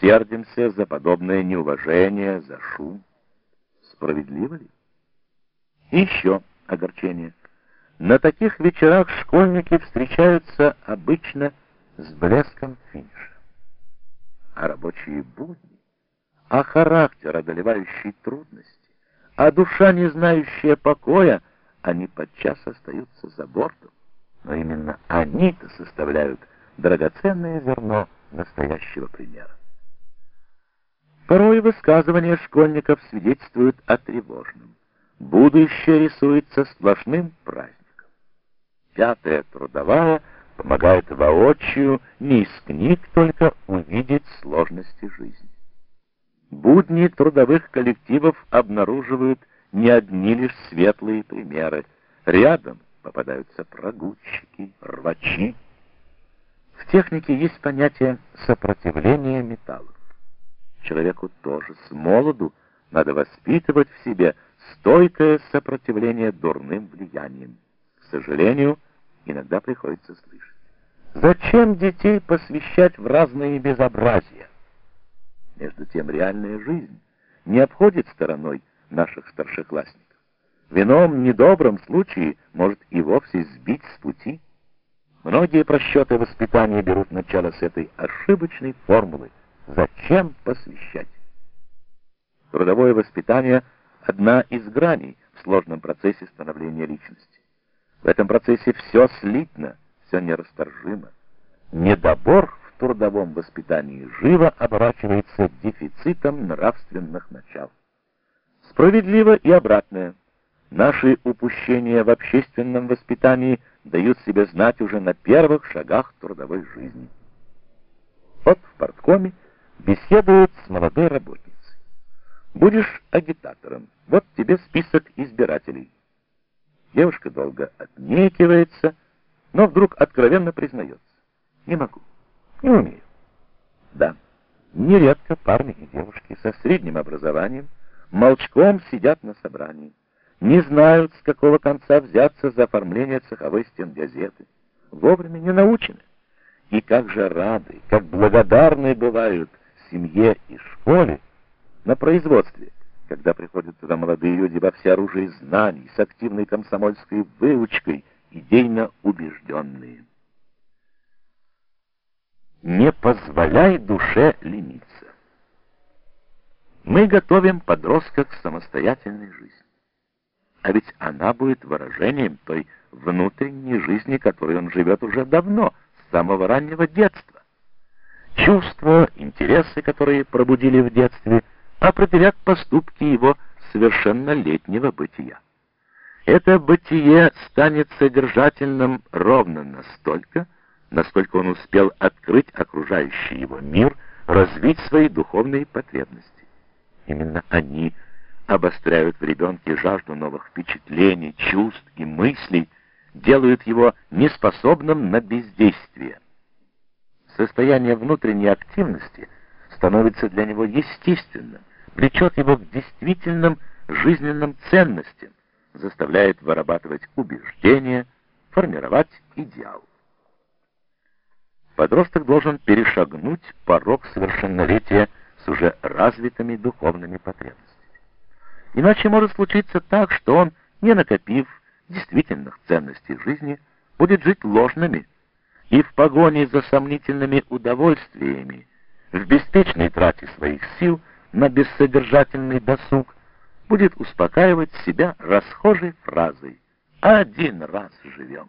сердимся за подобное неуважение, за шум. Справедливо ли? Еще огорчение. На таких вечерах школьники встречаются обычно с блеском финиша. А рабочие будни, а характер, одолевающий трудности, а душа, не знающая покоя, они подчас остаются за бортом. Но именно они-то составляют драгоценное зерно настоящего примера. Порой высказывания школьников свидетельствуют о тревожном. Будущее рисуется сплошным праздником. Пятая трудовая помогает воочию не из книг только увидеть сложности жизни. Будни трудовых коллективов обнаруживают не одни лишь светлые примеры. Рядом попадаются прогульщики, рвачи. В технике есть понятие сопротивления металлов. Человеку тоже с молоду надо воспитывать в себе стойкое сопротивление дурным влияниям. К сожалению, иногда приходится слышать. Зачем детей посвящать в разные безобразия? Между тем реальная жизнь не обходит стороной наших старшеклассников. В ином недобром случае может и вовсе сбить с пути. Многие просчеты воспитания берут начало с этой ошибочной формулы. Зачем посвящать? Трудовое воспитание — одна из граней в сложном процессе становления личности. В этом процессе все слитно, все нерасторжимо. Недобор в трудовом воспитании живо оборачивается дефицитом нравственных начал. Справедливо и обратное. Наши упущения в общественном воспитании дают себе знать уже на первых шагах трудовой жизни. Вот в порткоме беседуют с молодой работницей. Будешь агитатором, вот тебе список избирателей. Девушка долго отнекивается, но вдруг откровенно признается. Не могу, не умею. Да, нередко парни и девушки со средним образованием молчком сидят на собрании, не знают, с какого конца взяться за оформление цеховой стен газеты, вовремя не научены. И как же рады, как благодарны бывают семье и школе на производстве, когда приходят туда молодые люди во всеоружии знаний, с активной комсомольской выучкой, идейно убежденные. Не позволяй душе лениться. Мы готовим подростка к самостоятельной жизни. А ведь она будет выражением той внутренней жизни, которой он живет уже давно, с самого раннего детства. Чувства, интересы, которые пробудили в детстве – определят поступки его совершеннолетнего бытия. Это бытие станет содержательным ровно настолько, насколько он успел открыть окружающий его мир, развить свои духовные потребности. Именно они обостряют в ребенке жажду новых впечатлений, чувств и мыслей, делают его неспособным на бездействие. Состояние внутренней активности становится для него естественным, влечет его к действительным жизненным ценностям, заставляет вырабатывать убеждения, формировать идеал. Подросток должен перешагнуть порог совершеннолетия с уже развитыми духовными потребностями. Иначе может случиться так, что он, не накопив действительных ценностей жизни, будет жить ложными и в погоне за сомнительными удовольствиями, в беспечной трате своих сил – на бессодержательный досуг, будет успокаивать себя расхожей фразой «один раз живем».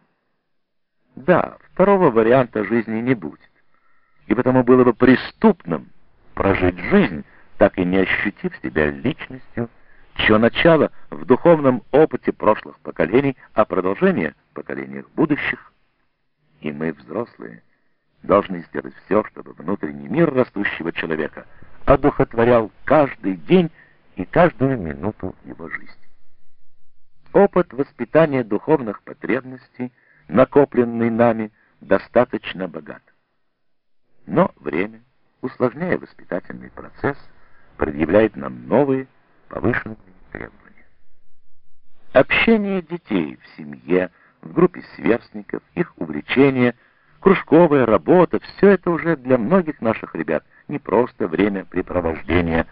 Да, второго варианта жизни не будет, и потому было бы преступным прожить жизнь, так и не ощутив себя личностью, чье начало в духовном опыте прошлых поколений, а продолжение поколениях будущих. И мы, взрослые, должны сделать все, чтобы внутренний мир растущего человека – одухотворял каждый день и каждую минуту его жизни. Опыт воспитания духовных потребностей, накопленный нами, достаточно богат. Но время, усложняя воспитательный процесс, предъявляет нам новые, повышенные требования. Общение детей в семье, в группе сверстников, их увлечения, кружковая работа — все это уже для многих наших ребят — не просто времяпрепровождение,